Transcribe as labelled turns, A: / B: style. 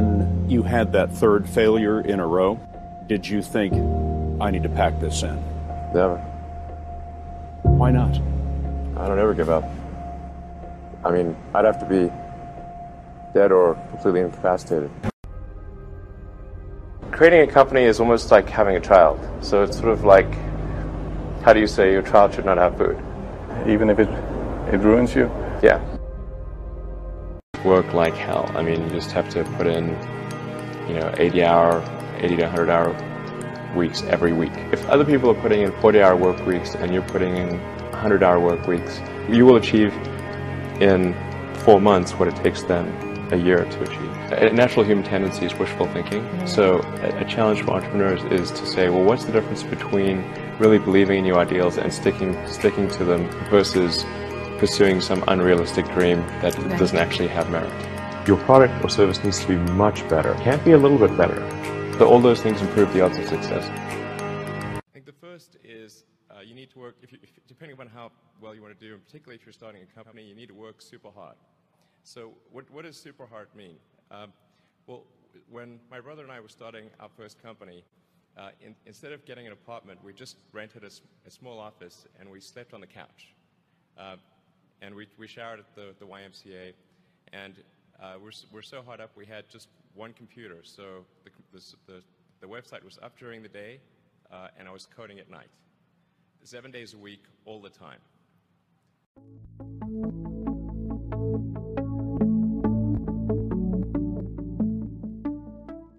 A: When you had that third failure in a row, did you think, I need to pack this in?
B: Never.
A: Why not?
B: I don't ever give up. I mean, I'd have to be dead or completely incapacitated. Creating a company is almost like having a child. So it's sort of like, how do you say your child should not have food?
C: Even if it, it ruins you?
B: Yeah.
D: Work like hell. I mean, you just have to put in, you know, 80 hour, 80 to 100 hour weeks every week. If other people are putting in 40 hour work weeks and you're putting in 100 hour work weeks, you will achieve in four months what it takes them a year to achieve. A natural human tendency is wishful thinking. Mm-hmm. So a challenge for entrepreneurs is to say, well, what's the difference between really believing in your ideals and sticking sticking to them versus pursuing some unrealistic dream that right. doesn't actually have merit. Your product or service needs to be much better. It can't be a little bit better. So all those things improve the odds of success.
E: I think the first is uh, you need to work, if you, if, depending on how well you want to do, and particularly if you're starting a company, you need to work super hard. So what, what does super hard mean? Um, well, when my brother and I were starting our first company, uh, in, instead of getting an apartment, we just rented a, a, small office and we slept on the couch. Uh, and we, we showered at the, the YMCA. And uh, we're, we're so hot up, we had just one computer. So the, the, the website was up during the day, uh, and I was coding at night. Seven days a week, all the time.